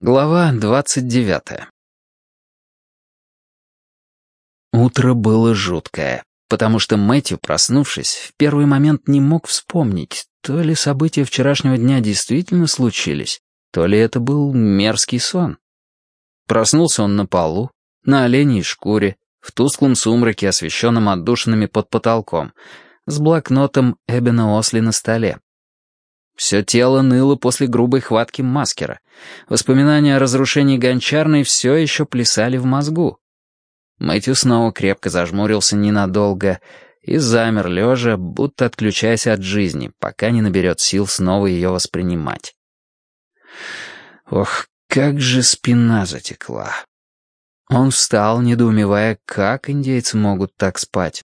Глава двадцать девятая Утро было жуткое, потому что Мэтью, проснувшись, в первый момент не мог вспомнить, то ли события вчерашнего дня действительно случились, то ли это был мерзкий сон. Проснулся он на полу, на оленей шкуре, в тусклом сумраке, освещенном отдушинами под потолком, с блокнотом Эбена Осли на столе. Все тело ныло после грубой хватки маскера. Воспоминания о разрушении гончарной все еще плясали в мозгу. Мэтью снова крепко зажмурился ненадолго и замер лежа, будто отключаясь от жизни, пока не наберет сил снова ее воспринимать. Ох, как же спина затекла. Он встал, недоумевая, как индейцы могут так спать.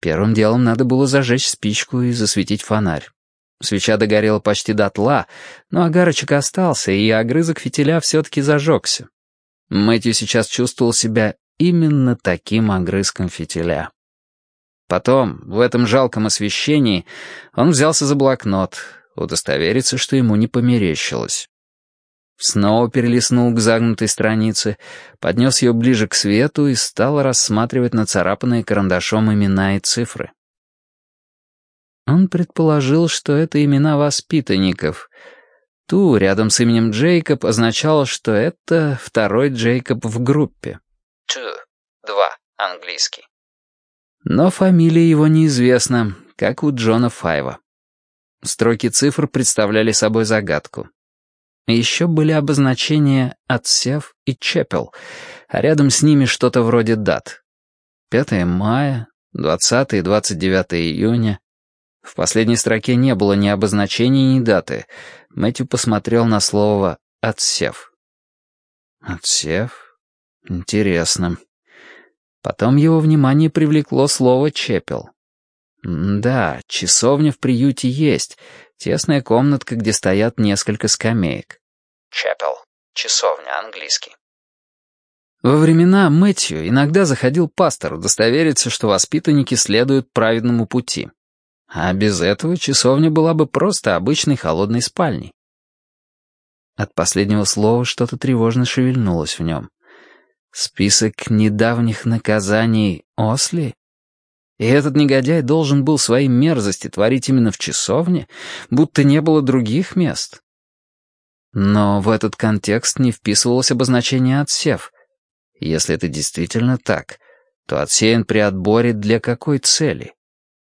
Первым делом надо было зажечь спичку и засветить фонарь. Свеча догорела почти дотла, но огарочек остался, и огрызок фитиля все-таки зажегся. Мэтью сейчас чувствовал себя именно таким огрызком фитиля. Потом, в этом жалком освещении, он взялся за блокнот, удостовериться, что ему не померещилось. Снова перелистнул к загнутой странице, поднес ее ближе к свету и стал рассматривать нацарапанные карандашом имена и цифры. Он предположил, что это имена воспитанников. Ту, рядом с именем Джейкоб, означало, что это второй Джейкоб в группе. Two, два, английский. Но фамилия его неизвестна, как у Джона Файва. Строки цифр представляли собой загадку. Еще были обозначения «отсев» и «чепел», а рядом с ними что-то вроде дат. 5 мая, 20 и 29 июня, в последней строке не было ни обозначения, ни даты. Мэтью посмотрел на слово «отсев». «Отсев? Интересно». Потом его внимание привлекло слово «чепел». Да, часовня в приюте есть. Тесная комнатка, где стоят несколько скамеек. Чепел. Часовня, английский. Во времена Мэтью иногда заходил пастор удостовериться, что воспитанники следуют праведному пути. А без этого часовня была бы просто обычной холодной спальней. От последнего слова что-то тревожно шевельнулось в нем. Список недавних наказаний Осли? И этот негодяй должен был свои мерзости творить именно в часовне, будто не было других мест. Но в этот контекст не вписывалось обозначение «отсев». Если это действительно так, то отсеян при отборе для какой цели?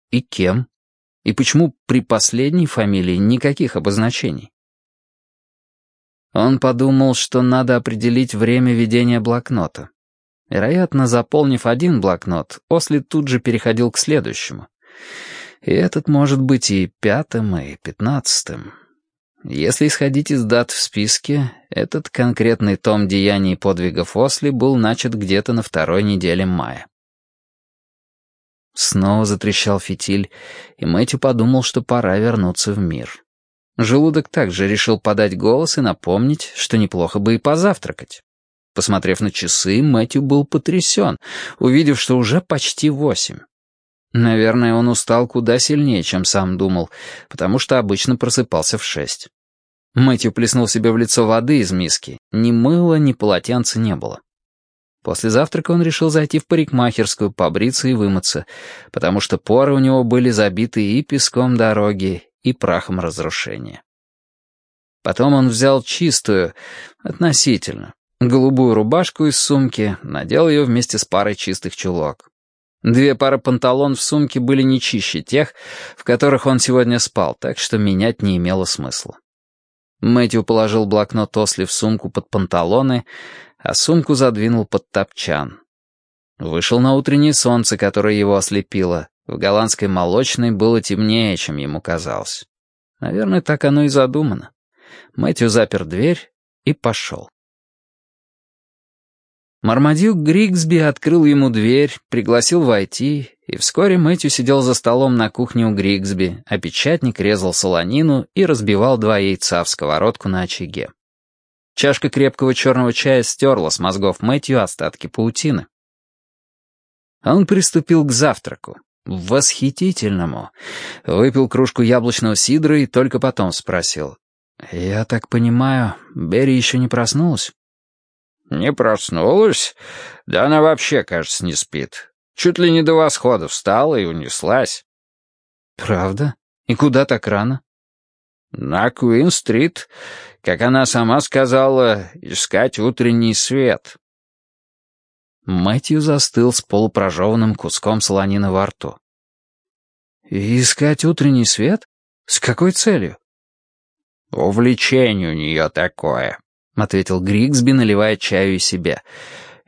И кем? И почему при последней фамилии никаких обозначений? Он подумал, что надо определить время ведения блокнота. Вероятно, заполнив один блокнот, Осли тут же переходил к следующему. И этот может быть и пятым, и пятнадцатым. Если исходить из дат в списке, этот конкретный том деяний и подвигов Осли был начат где-то на второй неделе мая. Снова затрещал фитиль, и Мэтью подумал, что пора вернуться в мир. Желудок также решил подать голос и напомнить, что неплохо бы и позавтракать. Посмотрев на часы, Мэтью был потрясен, увидев, что уже почти восемь. Наверное, он устал куда сильнее, чем сам думал, потому что обычно просыпался в шесть. Мэтью плеснул себе в лицо воды из миски. Ни мыла, ни полотенца не было. После завтрака он решил зайти в парикмахерскую, побриться и вымыться, потому что поры у него были забиты и песком дороги, и прахом разрушения. Потом он взял чистую, относительно, голубую рубашку из сумки, надел ее вместе с парой чистых чулок. Две пары панталон в сумке были не чище тех, в которых он сегодня спал, так что менять не имело смысла. Мэтью положил блокнот Осли в сумку под панталоны, а сумку задвинул под топчан. Вышел на утреннее солнце, которое его ослепило. В голландской молочной было темнее, чем ему казалось. Наверное, так оно и задумано. Мэтью запер дверь и пошел. Мармадюк Григсби открыл ему дверь, пригласил войти, и вскоре Мэтью сидел за столом на кухне у Григсби, а печатник резал солонину и разбивал два яйца в сковородку на очаге. Чашка крепкого черного чая стерла с мозгов Мэтью остатки паутины. Он приступил к завтраку. Восхитительному. Выпил кружку яблочного сидра и только потом спросил. «Я так понимаю, Берри еще не проснулась?» «Не проснулась? Да она вообще, кажется, не спит. Чуть ли не до восхода встала и унеслась». «Правда? И куда так рано?» «На Куин-стрит, как она сама сказала, искать утренний свет». Мэтью застыл с полупрожеванным куском солонины во рту. «Искать утренний свет? С какой целью?» «Увлечение у нее такое», — ответил Григсби, наливая чаю и себе.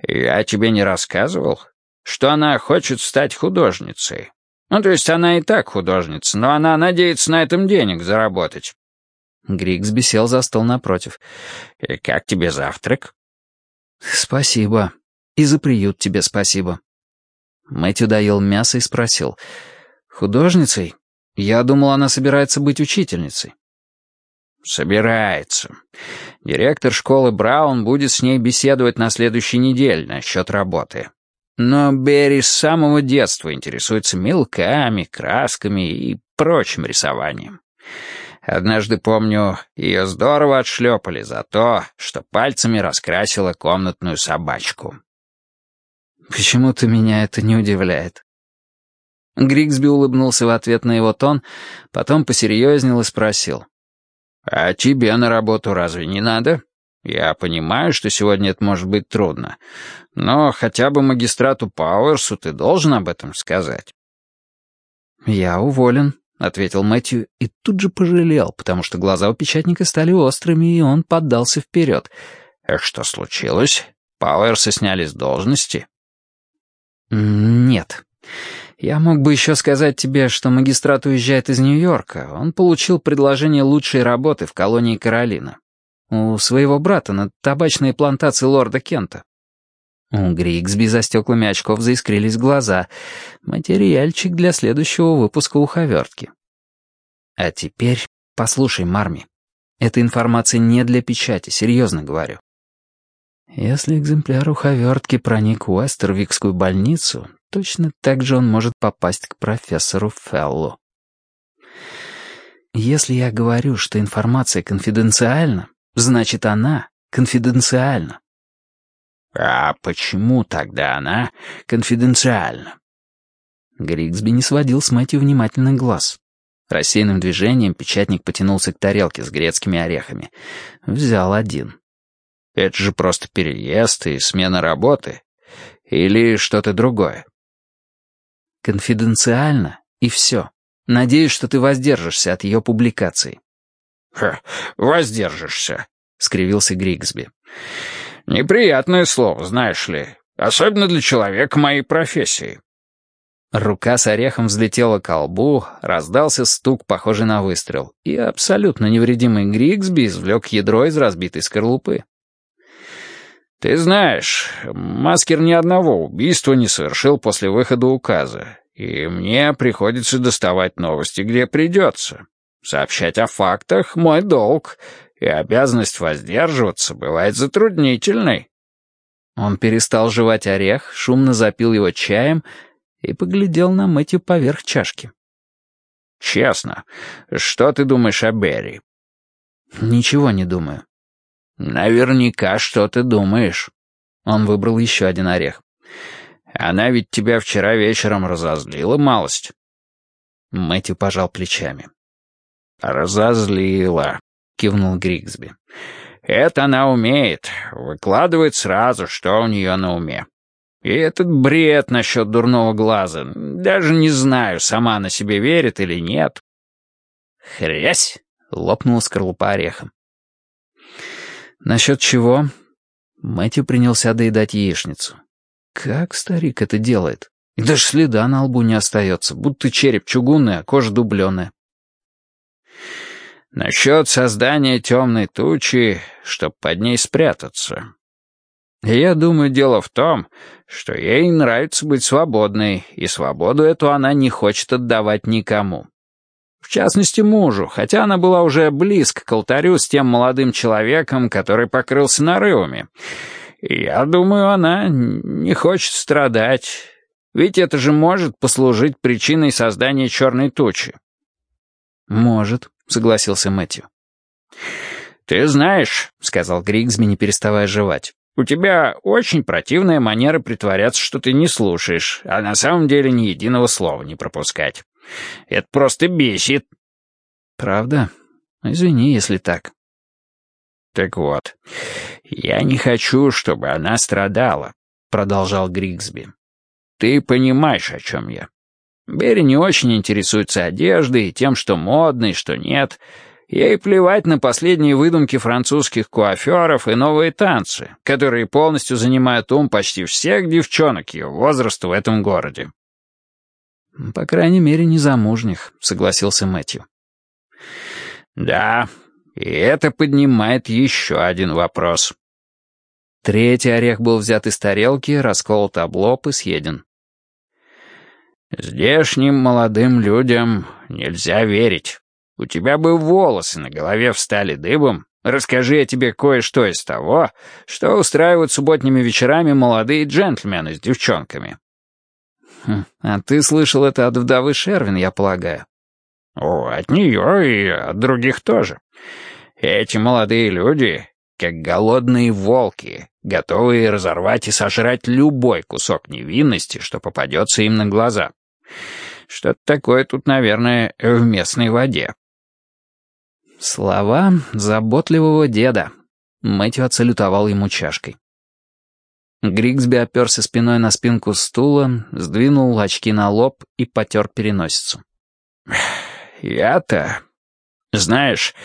«Я тебе не рассказывал, что она хочет стать художницей. Ну, то есть она и так художница, но она надеется на этом денег заработать». Григсби сел за стол напротив. «И как тебе завтрак?» «Спасибо. И за приют тебе спасибо». Мэтью доел мясо и спросил. «Художницей? Я думал, она собирается быть учительницей». «Собирается. Директор школы Браун будет с ней беседовать на следующей неделе насчет работы. Но Берри с самого детства интересуется мелками, красками и прочим рисованием. Однажды, помню, ее здорово отшлепали за то, что пальцами раскрасила комнатную собачку». «Почему-то меня это не удивляет». Григсби улыбнулся в ответ на его тон, потом посерьезнел и спросил. «А тебе на работу разве не надо? Я понимаю, что сегодня это может быть трудно, но хотя бы магистрату Пауэрсу ты должен об этом сказать». «Я уволен», — ответил Мэтью и тут же пожалел, потому что глаза у печатника стали острыми, и он поддался вперед. «А что случилось? Пауэрса сняли с должности?» «Нет. Я мог бы еще сказать тебе, что магистрат уезжает из Нью-Йорка. Он получил предложение лучшей работы в колонии Каролина. У своего брата на табачной плантации лорда Кента. У Григсби за стеклами очков заискрились глаза. Материальчик для следующего выпуска уховертки. А теперь послушай, Марми. Эта информация не для печати, серьезно говорю. Если экземпляр уховертки проник в Уэстервикскую больницу, точно так же он может попасть к профессору Феллу. Если я говорю, что информация конфиденциальна, значит она конфиденциальна. А почему тогда она конфиденциальна? Григсби не сводил с Мэтью внимательный глаз. Рассеянным движением печатник потянулся к тарелке с грецкими орехами. Взял один. Это же просто переезд и смена работы. Или что-то другое. Конфиденциально, и все. Надеюсь, что ты воздержишься от ее публикации. «Ха, воздержишься», — скривился Григсби. «Неприятное слово, знаешь ли, особенно для человека моей профессии». Рука с орехом взлетела к лбу, раздался стук, похожий на выстрел, и абсолютно невредимый Григсби извлек ядро из разбитой скорлупы. «Ты знаешь, Маскер ни одного убийства не совершил после выхода указа, и мне приходится доставать новости, где придется. Сообщать о фактах — мой долг, и обязанность воздерживаться бывает затруднительной». Он перестал жевать орех, шумно запил его чаем и поглядел на Мэтью поверх чашки. «Честно, что ты думаешь о Берри?» «Ничего не думаю. «Наверняка что ты думаешь». Он выбрал еще один орех. «Она ведь тебя вчера вечером разозлила малость». Мэтью пожал плечами. «Разозлила», — кивнул Григсби. «Это она умеет, выкладывает сразу, что у нее на уме. И этот бред насчет дурного глаза, даже не знаю, сама на себе верит или нет». «Хрясь!» — лопнула скорлупа орехом. Насчет чего? Мэтью принялся доедать яичницу. Как старик это делает? И даже следа на лбу не остается, будто череп чугунный, а кожа дубленая. Насчет создания темной тучи, чтоб под ней спрятаться. Я думаю, дело в том, что ей нравится быть свободной, и свободу эту она не хочет отдавать никому. В частности, мужу, хотя она была уже близко к алтарю с тем молодым человеком, который покрылся нарывами. И я думаю, она не хочет страдать. Ведь это же может послужить причиной создания черной тучи. «Может», — согласился Мэтью. «Ты знаешь», — сказал Григсби, не переставая жевать, «у тебя очень противная манера притворяться, что ты не слушаешь, а на самом деле ни единого слова не пропускать. Это просто бесит». «Правда? Извини, если так». «Так вот, я не хочу, чтобы она страдала», — продолжал Григсби. «Ты понимаешь, о чем я. Берри не очень интересуется одеждой и тем, что модно и что нет. Ей плевать на последние выдумки французских куаферов и новые танцы, которые полностью занимают ум почти всех девчонок ее возраста в этом городе. «По крайней мере, не замужних», — согласился Мэтью. «Да, и это поднимает еще один вопрос». Третий орех был взят из тарелки, расколот об лоб и съеден. «Здешним молодым людям нельзя верить. У тебя бы волосы на голове встали дыбом. Расскажи я тебе кое-что из того, что устраивают субботними вечерами молодые джентльмены с девчонками». Хм, «А ты слышал это от вдовы Шервин, я полагаю?» «О, от нее и от других тоже. Эти молодые люди, как голодные волки, готовые разорвать и сожрать любой кусок невинности, что попадется им на глаза. Что-то такое тут, наверное, в местной воде. Слова заботливого деда. Мэтью отсалютовал ему чашкой. Григсби оперся спиной на спинку стула, сдвинул очки на лоб и потер переносицу. «Я-то... Знаешь,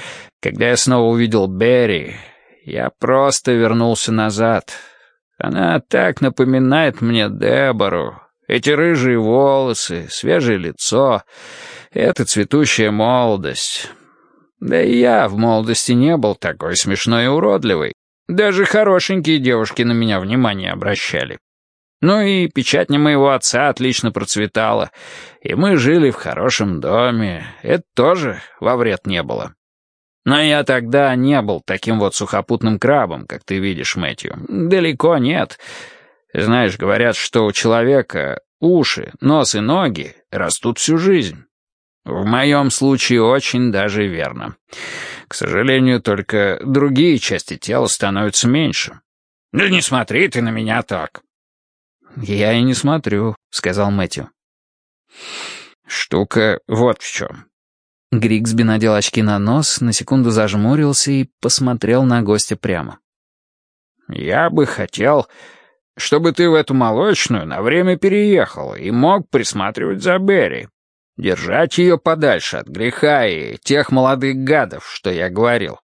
когда я снова увидел Берри, я просто вернулся назад. Она так напоминает мне Дебору, эти рыжие волосы, свежее лицо, эта цветущая молодость. Да и я в молодости не был такой смешной и уродливый. Даже хорошенькие девушки на меня внимание обращали. Ну и печатня моего отца отлично процветала, и мы жили в хорошем доме. Это тоже во вред не было. Но я тогда не был таким вот сухопутным крабом, как ты видишь, Мэтью. Далеко нет. Знаешь, говорят, что у человека уши, нос и ноги растут всю жизнь. В моем случае очень даже верно. К сожалению, только другие части тела становятся меньше. Да не смотри ты на меня так. Я и не смотрю, сказал Мэтью. Штука вот в чем. Григсби надел очки на нос, на секунду зажмурился и посмотрел на гостя прямо. «Я бы хотел, чтобы ты в эту молочную на время переехал и мог присматривать за Берри. Держать ее подальше от греха и тех молодых гадов, что я говорил.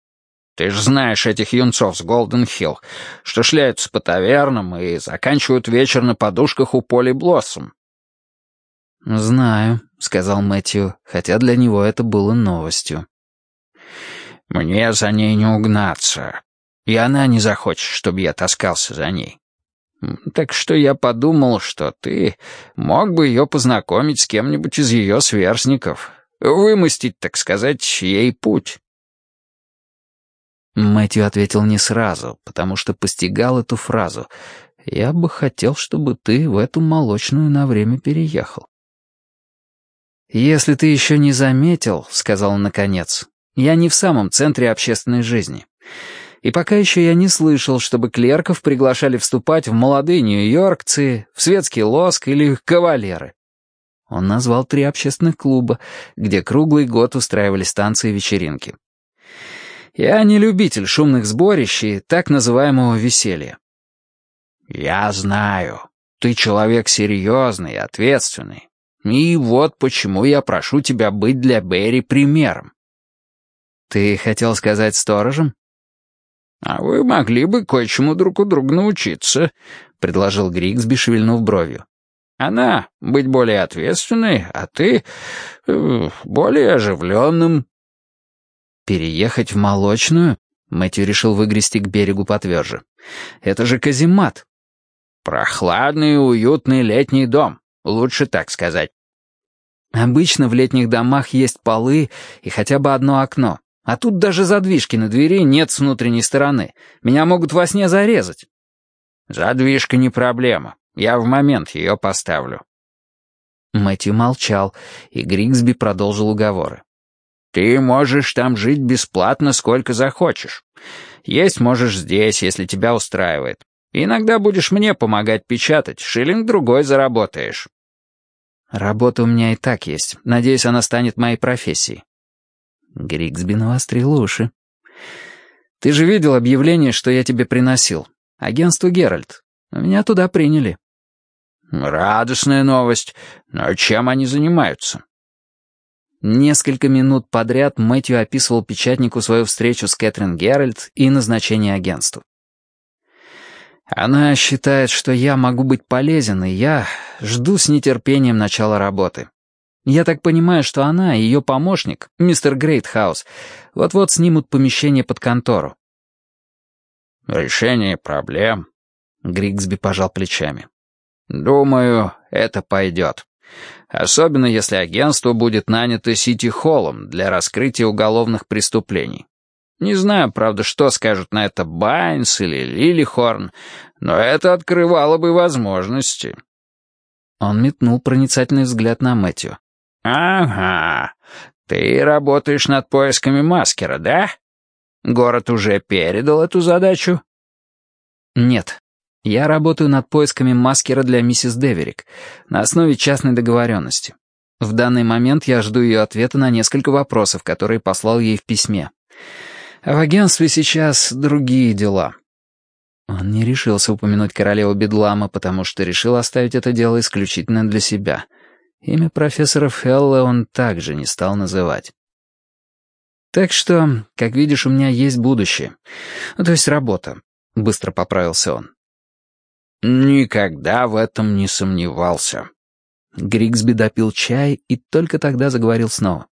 Ты ж знаешь этих юнцов с Голден-Хилл, что шляются по тавернам и заканчивают вечер на подушках у Поли Блоссом. «Знаю», — сказал Мэтью, хотя для него это было новостью. «Мне за ней не угнаться, и она не захочет, чтобы я таскался за ней. Так что я подумал, что ты мог бы ее познакомить с кем-нибудь из ее сверстников, вымостить, так сказать, ей путь». Мэтью ответил не сразу, потому что постигал эту фразу. «Я бы хотел, чтобы ты в эту молочную на время переехал». «Если ты еще не заметил», — сказал он наконец, — «я не в самом центре общественной жизни. И пока еще я не слышал, чтобы клерков приглашали вступать в молодые нью-йоркцы, в светский лоск или кавалеры. Он назвал три общественных клуба, где круглый год устраивали станции и вечеринки. Я не любитель шумных сборищ и так называемого веселья. «Я знаю. Ты человек серьезный и ответственный. И вот почему я прошу тебя быть для Берри примером». «Ты хотел сказать сторожем?» «А вы могли бы кое-чему друг у друга научиться», — предложил Григсби, шевельнув бровью. «Она быть более ответственной, а ты э, более оживленным». «Переехать в молочную?» — Мэтью решил выгрести к берегу потверже. «Это же каземат». «Прохладный уютный летний дом, лучше так сказать». «Обычно в летних домах есть полы и хотя бы одно окно. А тут даже задвижки на двери нет с внутренней стороны. Меня могут во сне зарезать». «Задвижка не проблема. Я в момент ее поставлю». Мэтью молчал, и Григсби продолжил уговоры. Ты можешь там жить бесплатно сколько захочешь. Есть можешь здесь, если тебя устраивает. Иногда будешь мне помогать печатать, шиллинг другой заработаешь». «Работа у меня и так есть. Надеюсь, она станет моей профессией». Григсби навострил уши. «Ты же видел объявление, что я тебе приносил. Агентство Геральт. Меня туда приняли». «Радостная новость. Но чем они занимаются?» Несколько минут подряд Мэтью описывал печатнику свою встречу с Кэтрин Геральт и назначение агентству. Она считает, что я могу быть полезен, и я жду с нетерпением начала работы. Я так понимаю, что она и ее помощник, мистер Грейтхаус, вот-вот снимут помещение под контору. «Решение проблем», — Григсби пожал плечами. «Думаю, это пойдет. Особенно если агентство будет нанято Сити-Холлом для раскрытия уголовных преступлений. Не знаю, правда, что скажут на это Байнс или Лилихорн, но это открывало бы возможности». Он метнул проницательный взгляд на Мэтью. «Ага, ты работаешь над поисками маскера, да? Город уже передал эту задачу?» «Нет, я работаю над поисками маскера для миссис Деверик на основе частной договоренности. В данный момент я жду ее ответа на несколько вопросов, которые послал ей в письме. А в агентстве сейчас другие дела». Он не решился упомянуть королеву Бедлама, потому что решил оставить это дело исключительно для себя. Имя профессора Фелла он также не стал называть. «Так что, как видишь, у меня есть будущее. то есть работа», — быстро поправился он. «Никогда в этом не сомневался». Григсби допил чай и только тогда заговорил снова.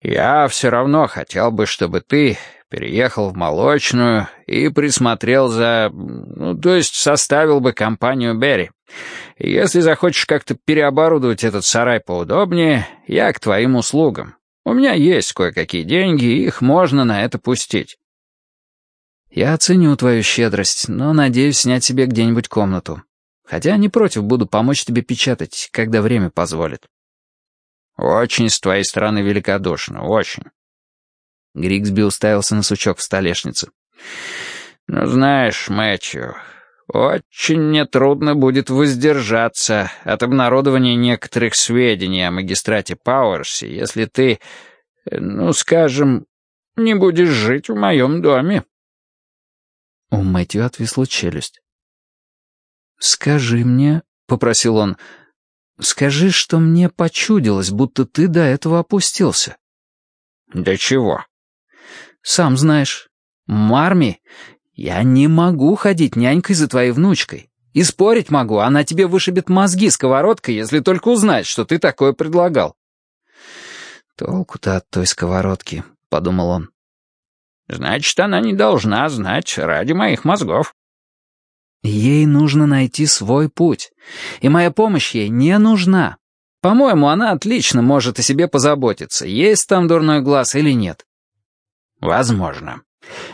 «Я все равно хотел бы, чтобы ты переехал в молочную и присмотрел за... Ну, то есть составил бы компанию Берри. Если захочешь как-то переоборудовать этот сарай поудобнее, я к твоим услугам. У меня есть кое-какие деньги, их можно на это пустить. «Я оценю твою щедрость, но надеюсь снять себе где-нибудь комнату. Хотя не против буду помочь тебе печатать, когда время позволит». «Очень с твоей стороны великодушно, очень». Григсби уставился на сучок в столешнице. «Ну, знаешь, Мэтью, очень мне трудно будет воздержаться от обнародования некоторых сведений о магистрате Пауэрсе, если ты, ну, скажем, не будешь жить в моем доме». У Мэтью отвисла челюсть. «Скажи мне», — попросил он, — «скажи, что мне почудилось, будто ты до этого опустился». «До чего?» «Сам знаешь. Марми, я не могу ходить нянькой за твоей внучкой. И спорить могу, она тебе вышибет мозги сковородкой, если только узнает, что ты такое предлагал». «Толку-то от той сковородки», — подумал он. Значит, она не должна знать ради моих мозгов. Ей нужно найти свой путь, и моя помощь ей не нужна. По-моему, она отлично может о себе позаботиться, есть там дурной глаз или нет. Возможно.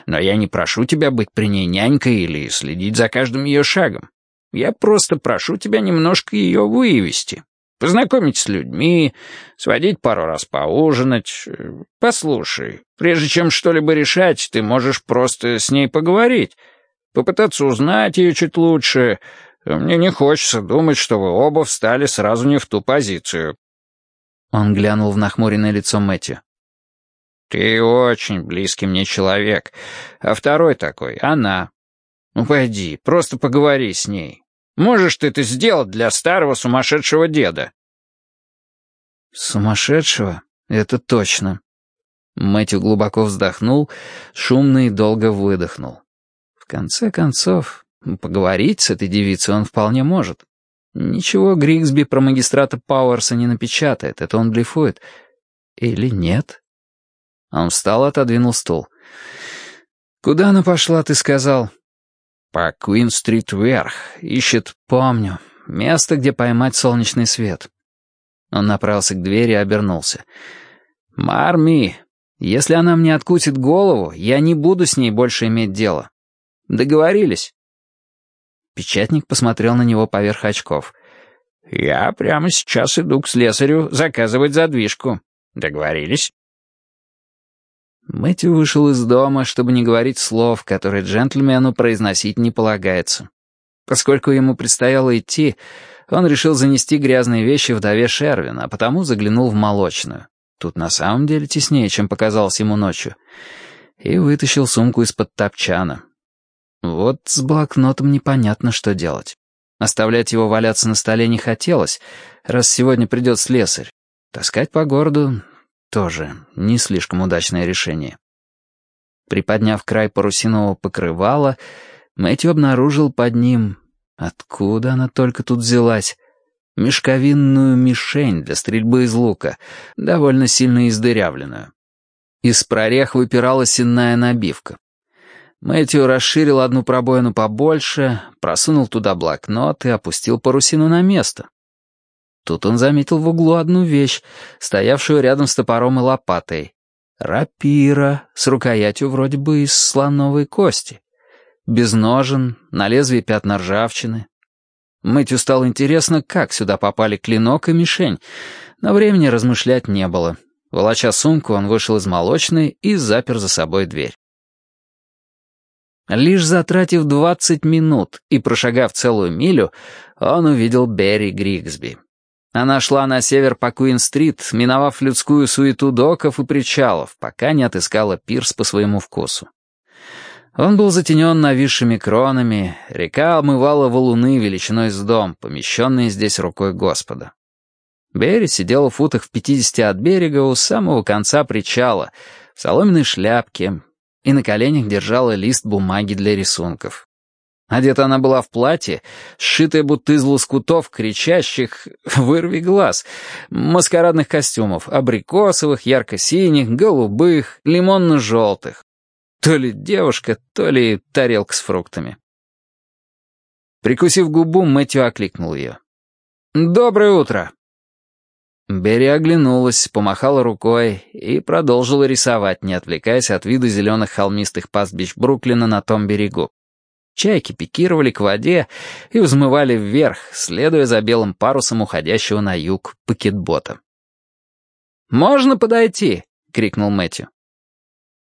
Но я не прошу тебя быть при ней нянькой или следить за каждым ее шагом. Я просто прошу тебя немножко ее вывести. Познакомить с людьми, сводить пару раз поужинать. Послушай, прежде чем что-либо решать, ты можешь просто с ней поговорить, попытаться узнать ее чуть лучше. Мне не хочется думать, что вы оба встали сразу не в ту позицию». Он глянул в нахмуренное лицо Мэтью. «Ты очень близкий мне человек, а второй такой — она. Ну, пойди, просто поговори с ней. Можешь ты это сделать для старого сумасшедшего деда?» «Сумасшедшего? Это точно». Мэтью глубоко вздохнул, шумно и долго выдохнул. В конце концов, поговорить с этой девицей он вполне может. Ничего Григсби про магистрата Пауэрса не напечатает, это он блефует. Или нет? Он встал отодвинул стул. «Куда она пошла, ты сказал?» По Куин-стрит вверх. Ищет... Помню. Место, где поймать солнечный свет. Он направился к двери и обернулся. «Марми, если она мне откусит голову, я не буду с ней больше иметь дело. Договорились?» Печатник посмотрел на него поверх очков. «Я прямо сейчас иду к слесарю заказывать задвижку. Договорились?» Мэтью вышел из дома, чтобы не говорить слов, которые джентльмену произносить не полагается. Поскольку ему предстояло идти, он решил занести грязные вещи вдове Шервина, а потому заглянул в молочную. Тут на самом деле теснее, чем показалось ему ночью. И вытащил сумку из-под топчана. Вот с блокнотом непонятно, что делать. Оставлять его валяться на столе не хотелось, раз сегодня придет слесарь. Таскать по городу тоже не слишком удачное решение. Приподняв край парусинового покрывала, Мэтью обнаружил под ним, откуда она только тут взялась, мешковинную мишень для стрельбы из лука, довольно сильно издырявленную. Из прорех выпирала сенная набивка. Мэтью расширил одну пробоину побольше, просунул туда блокнот и опустил парусину на место. Тут он заметил в углу одну вещь, стоявшую рядом с топором и лопатой. Рапира с рукоятью вроде бы из слоновой кости. Без ножен, на лезвии пятна ржавчины. Мэтью стало интересно, как сюда попали клинок и мишень, но времени размышлять не было. Волоча сумку, он вышел из молочной и запер за собой дверь. Лишь затратив двадцать минут и прошагав целую милю, он увидел Берри Григсби. Она шла на север по Куин-стрит, миновав людскую суету доков и причалов, пока не отыскала пирс по своему вкусу. Он был затенен нависшими кронами, река омывала валуны величиной с дом, помещенные здесь рукой Господа. Берри сидела в футах в пятидесяти от берега у самого конца причала, в соломенной шляпке, и на коленях держала лист бумаги для рисунков. Одета она была в платье, сшитое будто из лоскутов, кричащих «вырви глаз», маскарадных костюмов, абрикосовых, ярко-синих, голубых, лимонно-желтых. То ли девушка, то ли тарелка с фруктами. Прикусив губу, Мэтью окликнул ее. «Доброе утро!» Берри оглянулась, помахала рукой и продолжила рисовать, не отвлекаясь от вида зеленых холмистых пастбищ Бруклина на том берегу. Чайки пикировали к воде и взмывали вверх, следуя за белым парусом уходящего на юг пакетбота. «Можно подойти?» — крикнул Мэтью.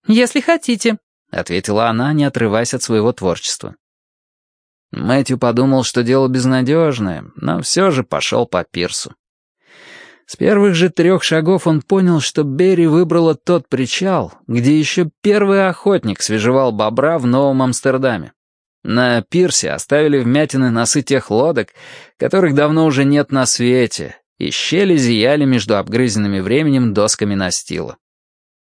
«Если хотите», — ответила она, не отрываясь от своего творчества. Мэтью подумал, что дело безнадежное, но все же пошел по пирсу. С первых же трех шагов он понял, что Берри выбрала тот причал, где еще первый охотник свежевал бобра в Новом Амстердаме. На пирсе оставили вмятины носы тех лодок, которых давно уже нет на свете, и щели зияли между обгрызенными временем досками настила.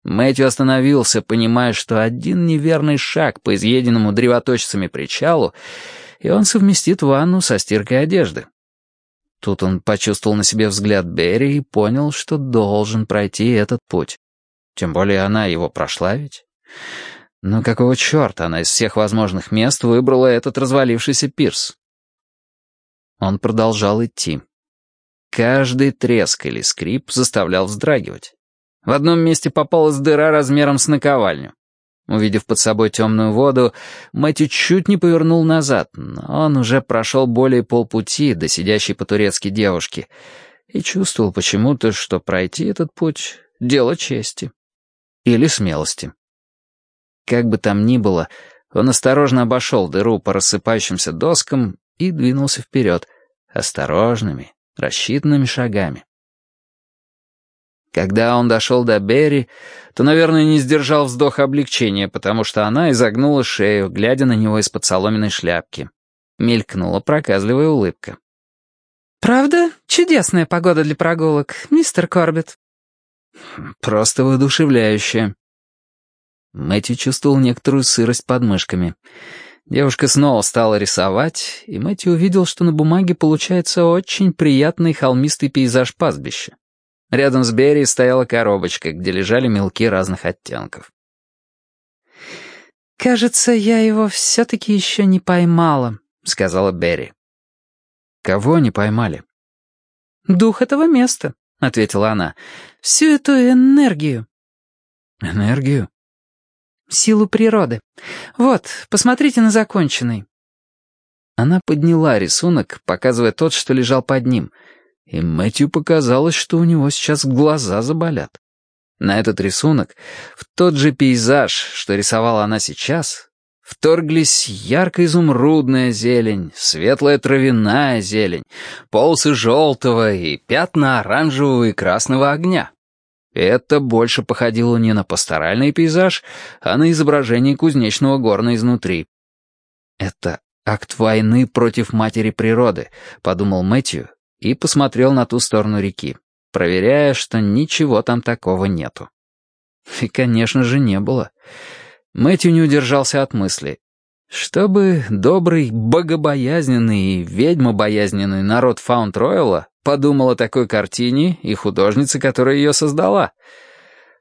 Мэтью остановился, понимая, что один неверный шаг по изъеденному древоточцами причалу, и он совместит ванну со стиркой одежды. Тут он почувствовал на себе взгляд Берри и понял, что должен пройти этот путь. Тем более она его прошла ведь. Но какого черта она из всех возможных мест выбрала этот развалившийся пирс? Он продолжал идти. Каждый треск или скрип заставлял вздрагивать. В одном месте попалась дыра размером с наковальню. Увидев под собой темную воду, Мэтью чуть не повернул назад, но он уже прошел более полпути до сидящей по-турецки девушки и чувствовал почему-то, что пройти этот путь — дело чести. Или смелости. Как бы там ни было, он осторожно обошел дыру по рассыпающимся доскам и двинулся вперед, осторожными, рассчитанными шагами. Когда он дошел до Берри, то, наверное, не сдержал вздох облегчения, потому что она изогнула шею, глядя на него из-под соломенной шляпки. Мелькнула проказливая улыбка. «Правда? Чудесная погода для прогулок, мистер Корбет». «Просто воодушевляющая». Мэтью чувствовал некоторую сырость под мышками. Девушка снова стала рисовать, и Мэтью увидел, что на бумаге получается очень приятный холмистый пейзаж пастбища. Рядом с Берри стояла коробочка, где лежали мелки разных оттенков. «Кажется, я его все-таки еще не поймала», — сказала Берри. «Кого не поймали?» «Дух этого места», — ответила она. «Всю эту энергию». «Энергию?» «Силу природы. Вот, посмотрите на законченный». Она подняла рисунок, показывая тот, что лежал под ним — и Мэтью показалось, что у него сейчас глаза заболят. На этот рисунок, в тот же пейзаж, что рисовала она сейчас, вторглись ярко-изумрудная зелень, светлая травяная зелень, полосы желтого и пятна оранжевого и красного огня. Это больше походило не на пасторальный пейзаж, а на изображение кузнечного горна изнутри. «Это акт войны против матери природы», — подумал Мэтью и посмотрел на ту сторону реки, проверяя, что ничего там такого нету. И, конечно же, не было. Мэтью не удержался от мысли. Чтобы добрый, богобоязненный и ведьмобоязненный народ Фаунд-Ройла подумал о такой картине и художнице, которая ее создала.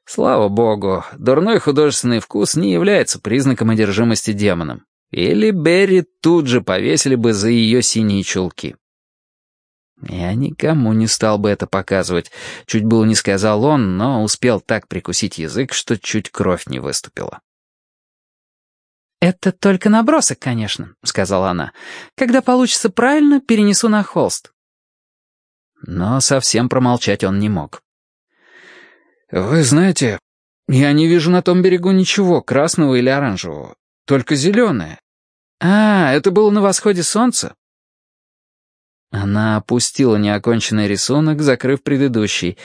Слава богу, дурной художественный вкус не является признаком одержимости демоном. Или Берри тут же повесили бы за ее синие чулки. Я никому не стал бы это показывать. Чуть было не сказал он, но успел так прикусить язык, что чуть кровь не выступила. «Это только набросок, конечно», — сказала она. «Когда получится правильно, перенесу на холст». Но совсем промолчать он не мог. «Вы знаете, я не вижу на том берегу ничего красного или оранжевого, только зеленое. А, это было на восходе солнца?» Она опустила неоконченный рисунок, закрыв предыдущий,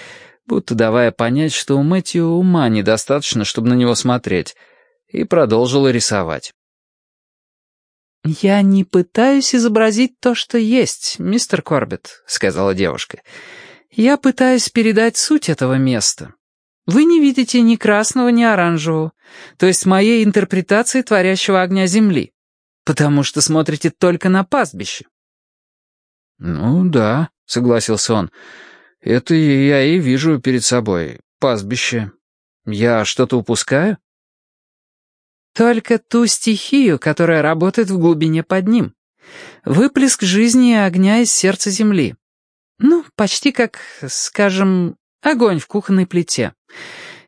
будто давая понять, что у Мэтью ума недостаточно, чтобы на него смотреть, и продолжила рисовать. «Я не пытаюсь изобразить то, что есть, мистер Корбетт», — сказала девушка. «Я пытаюсь передать суть этого места. Вы не видите ни красного, ни оранжевого, то есть моей интерпретации творящего огня Земли, потому что смотрите только на пастбище. «Ну да», — согласился он. «Это я и вижу перед собой. Пастбище. Я что-то упускаю?» «Только ту стихию, которая работает в глубине под ним. Выплеск жизни и огня из сердца земли. Ну, почти как, скажем, огонь в кухонной плите.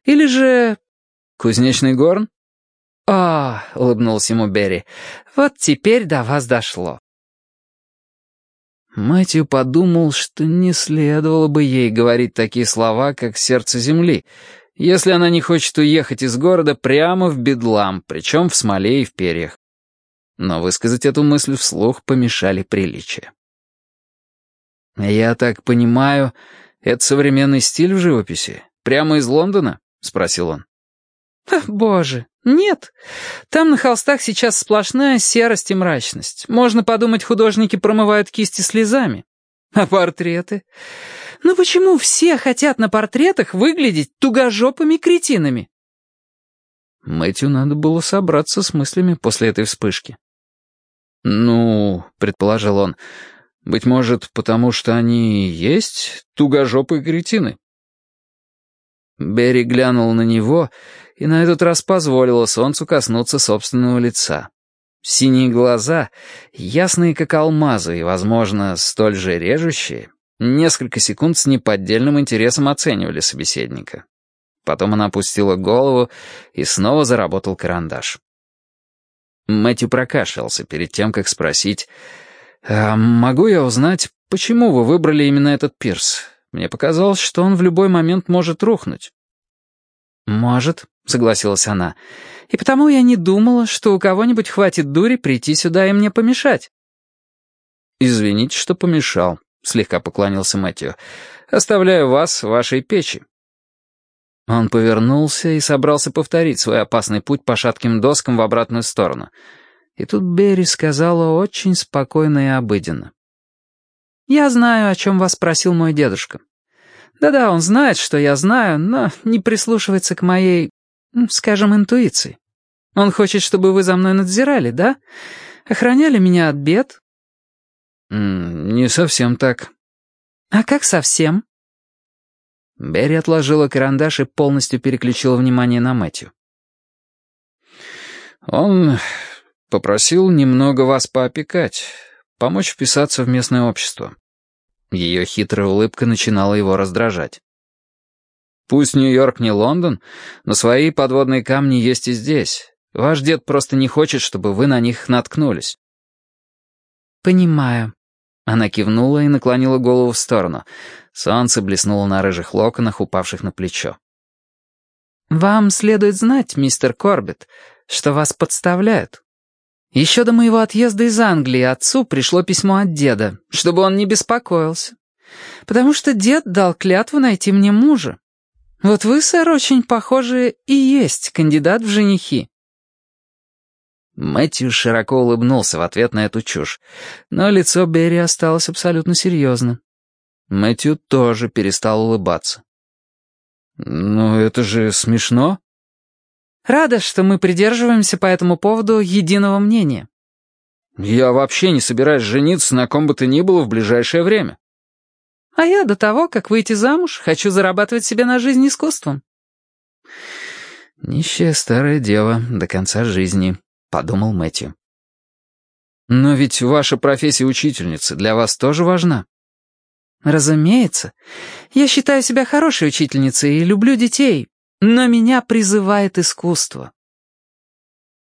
Или же...» «Кузнечный горн?» «О», — улыбнулся ему Берри, — «вот теперь до вас дошло. Мэтью подумал, что не следовало бы ей говорить такие слова, как «сердце земли», если она не хочет уехать из города прямо в бедлам, причем в смоле и в перьях. Но высказать эту мысль вслух помешали приличия. «Я так понимаю, это современный стиль в живописи? Прямо из Лондона?» — спросил он. «Боже, нет. Там на холстах сейчас сплошная серость и мрачность. Можно подумать, художники промывают кисти слезами. А портреты? Ну почему все хотят на портретах выглядеть тугожопыми кретинами?» Мэтью надо было собраться с мыслями после этой вспышки. «Ну, — предположил он, — быть может, потому что они есть тугожопые кретины?» Берри глянул на него и на этот раз позволила солнцу коснуться собственного лица. Синие глаза, ясные как алмазы и, возможно, столь же режущие, несколько секунд с неподдельным интересом оценивали собеседника. Потом она опустила голову, и снова заработал карандаш. Мэтью прокашлялся перед тем, как спросить, «А могу я узнать, почему вы выбрали именно этот пирс? Мне показалось, что он в любой момент может рухнуть». «Может», — согласилась она. «И потому я не думала, что у кого-нибудь хватит дури прийти сюда и мне помешать». «Извините, что помешал», — слегка поклонился Мэтью. «Оставляю вас в вашей печи». Он повернулся и собрался повторить свой опасный путь по шатким доскам в обратную сторону. И тут Берри сказала очень спокойно и обыденно. «Я знаю, о чем вас просил мой дедушка. Да-да, он знает, что я знаю, но не прислушивается к моей, скажем, интуиции. Он хочет, чтобы вы за мной надзирали, да? Охраняли меня от бед?» «Не совсем так». «А как совсем?» Берри отложила карандаш и полностью переключила внимание на Мэтью. «Он попросил немного вас поопекать, помочь вписаться в местное общество. Ее хитрая улыбка начинала его раздражать. «Пусть Нью-Йорк не Лондон, но свои подводные камни есть и здесь. Ваш дед просто не хочет, чтобы вы на них наткнулись». «Понимаю. Она кивнула и наклонила голову в сторону. Солнце блеснуло на рыжих локонах, упавших на плечо. «Вам следует знать, мистер Корбет, что вас подставляют. Еще до моего отъезда из Англии отцу пришло письмо от деда, чтобы он не беспокоился. Потому что дед дал клятву найти мне мужа. Вот вы, сэр, очень похожи и есть кандидат в женихи». Мэтью широко улыбнулся в ответ на эту чушь, но лицо Берри осталось абсолютно серьезно. Мэтью тоже перестал улыбаться. «Ну, это же смешно». «Рада, что мы придерживаемся по этому поводу единого мнения». «Я вообще не собираюсь жениться на ком бы то ни было в ближайшее время». «А я до того, как выйти замуж, хочу зарабатывать себе на жизнь искусством». «Нищая старая дева до конца жизни», — подумал Мэтью. «Но ведь ваша профессия учительницы для вас тоже важна». «Разумеется. Я считаю себя хорошей учительницей и люблю детей, но меня призывает искусство».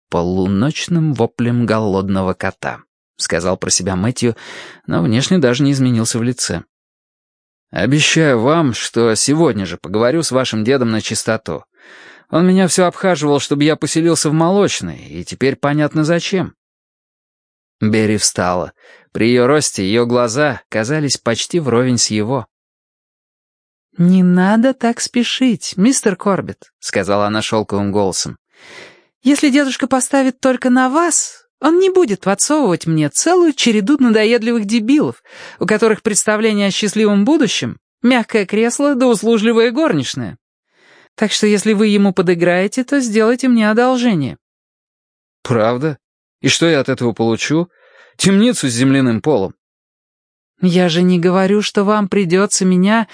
«Полуночным воплем голодного кота», — сказал про себя Мэтью, но внешне даже не изменился в лице. «Обещаю вам, что сегодня же поговорю с вашим дедом на чистоту. Он меня все обхаживал, чтобы я поселился в молочной, и теперь понятно зачем». Берри встала. При ее росте ее глаза казались почти вровень с его. «Не надо так спешить, мистер Корбет», — сказала она шелковым голосом. «Если дедушка поставит только на вас, он не будет подсовывать мне целую череду надоедливых дебилов, у которых представление о счастливом будущем — мягкое кресло да услужливая горничная. Так что если вы ему подыграете, то сделайте мне одолжение». «Правда? И что я от этого получу? Темницу с земляным полом?» «Я же не говорю, что вам придется меня,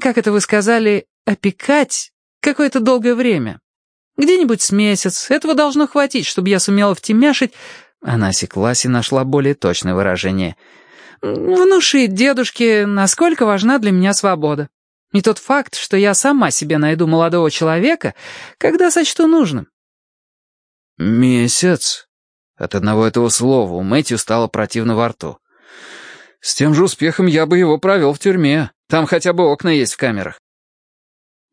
как это вы сказали, опекать какое-то долгое время. Где-нибудь с месяц. Этого должно хватить, чтобы я сумела втемяшить...» Она осеклась и нашла более точное выражение. «Внушить дедушке, насколько важна для меня свобода. И тот факт, что я сама себе найду молодого человека, когда сочту нужным. «Месяц?» От одного этого слова у Мэтью стало противно во рту. «С тем же успехом я бы его провел в тюрьме. Там хотя бы окна есть в камерах».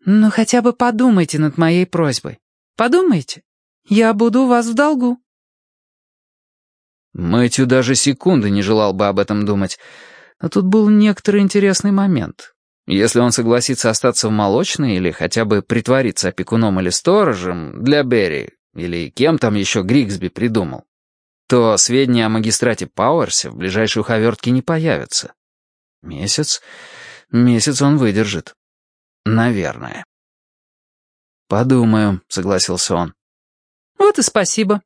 «Ну, хотя бы подумайте над моей просьбой. Подумайте. Я буду у вас в долгу». Мэтью даже секунды не желал бы об этом думать. Но тут был некоторый интересный момент. Если он согласится остаться в молочной или хотя бы притвориться опекуном или сторожем для Берри, или кем там еще Григсби придумал, то сведения о магистрате Пауэрсе в ближайшей уховертке не появятся. Месяц? Месяц он выдержит. Наверное. «Подумаю», — согласился он. «Вот и спасибо.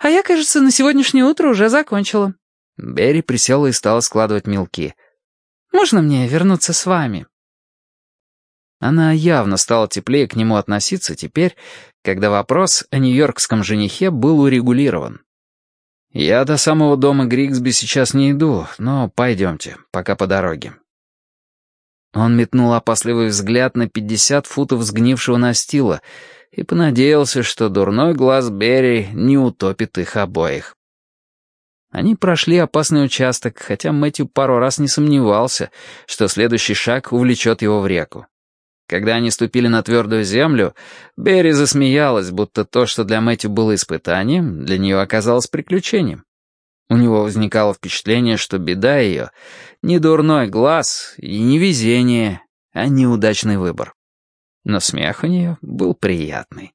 А я, кажется, на сегодняшнее утро уже закончила». Берри присела и стала складывать мелки. «Можно мне вернуться с вами?» Она явно стала теплее к нему относиться теперь, когда вопрос о нью-йоркском женихе был урегулирован. «Я до самого дома Григсби сейчас не иду, но пойдемте, пока по дороге». Он метнул опасливый взгляд на пятьдесят футов сгнившего настила и понадеялся, что дурной глаз Берри не утопит их обоих. Они прошли опасный участок, хотя Мэтью пару раз не сомневался, что следующий шаг увлечет его в реку. Когда они ступили на твердую землю, Берри засмеялась, будто то, что для Мэтью было испытанием, для нее оказалось приключением. У него возникало впечатление, что беда ее — не дурной глаз и не везение, а неудачный выбор. Но смех у нее был приятный.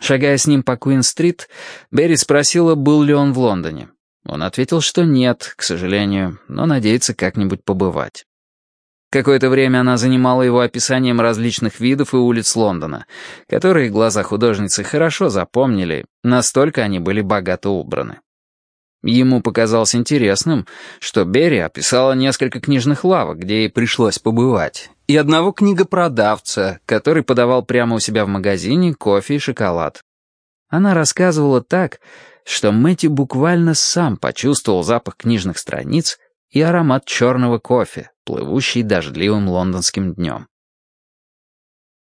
Шагая с ним по Куин-стрит, Берри спросила, был ли он в Лондоне. Он ответил, что нет, к сожалению, но надеется как-нибудь побывать. Какое-то время она занимала его описанием различных видов и улиц Лондона, которые глаза художницы хорошо запомнили, настолько они были богато убраны. Ему показалось интересным, что Берри описала несколько книжных лавок, где ей пришлось побывать, и одного книгопродавца, который подавал прямо у себя в магазине кофе и шоколад. Она рассказывала так, что Мэтти буквально сам почувствовал запах книжных страниц и аромат черного кофе, плывущий дождливым лондонским днем.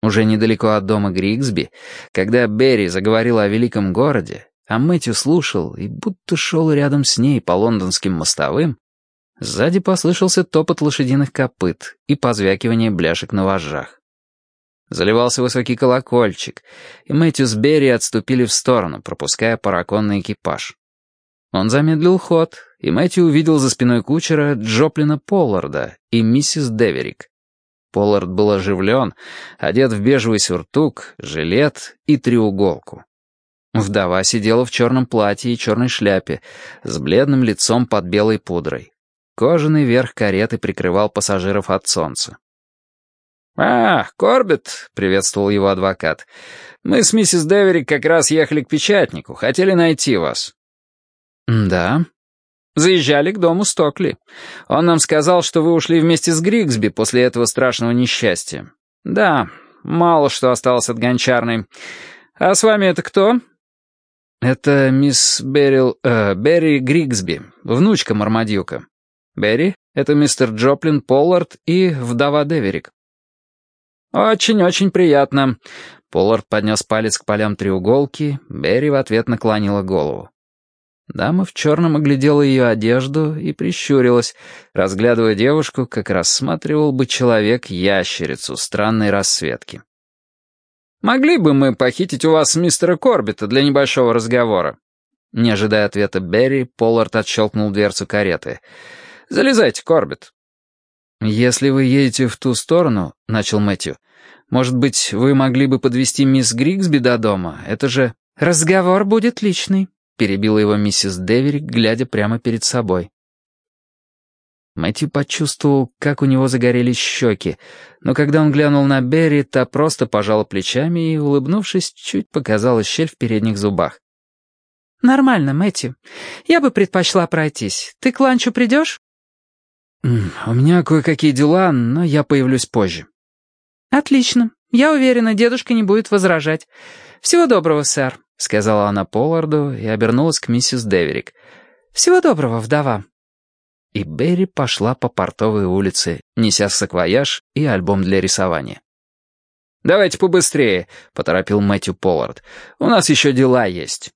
Уже недалеко от дома Григсби, когда Берри заговорила о великом городе, а Мэтью слушал и будто шел рядом с ней по лондонским мостовым, сзади послышался топот лошадиных копыт и позвякивание бляшек на вожжах. Заливался высокий колокольчик, и Мэтью с Берри отступили в сторону, пропуская параконный экипаж. Он замедлил ход, и Мэтью увидел за спиной кучера Джоплина Полларда и миссис Деверик. Поллард был оживлен, одет в бежевый сюртук, жилет и треуголку. Вдова сидела в черном платье и черной шляпе, с бледным лицом под белой пудрой. Кожаный верх кареты прикрывал пассажиров от солнца. «А, Корбет», — приветствовал его адвокат. «Мы с миссис Деверик как раз ехали к печатнику, хотели найти вас». «Да». «Заезжали к дому Стокли. Он нам сказал, что вы ушли вместе с Григсби после этого страшного несчастья. Да, мало что осталось от гончарной. А с вами это кто?» «Это мисс Беррил... Э, Берри Григсби, внучка Мармадюка. Берри — это мистер Джоплин Поллард и вдова Деверик». «Очень-очень приятно». Поллард поднес палец к полям треуголки, Берри в ответ наклонила голову. Дама в черном оглядела ее одежду и прищурилась, разглядывая девушку, как рассматривал бы человек ящерицу странной расцветки. «Могли бы мы похитить у вас мистера Корбита для небольшого разговора?» Не ожидая ответа Берри, Поллард отщелкнул дверцу кареты. «Залезайте, Корбит». «Если вы едете в ту сторону», — начал Мэтью, «может быть, вы могли бы подвести мисс Григсби до дома? Это же...» «Разговор будет личный», — перебила его миссис Деверик, глядя прямо перед собой. Мэтью почувствовал, как у него загорелись щеки, но когда он глянул на Берри, та просто пожала плечами и, улыбнувшись, чуть показала щель в передних зубах. «Нормально, Мэтью. Я бы предпочла пройтись. Ты к ланчу придешь?» «У меня кое-какие дела, но я появлюсь позже». «Отлично. Я уверена, дедушка не будет возражать. Всего доброго, сэр», — сказала она Полларду и обернулась к миссис Деверик. «Всего доброго, вдова» и Берри пошла по портовой улице, неся саквояж и альбом для рисования. «Давайте побыстрее», — поторопил Мэтью Поллард. «У нас еще дела есть».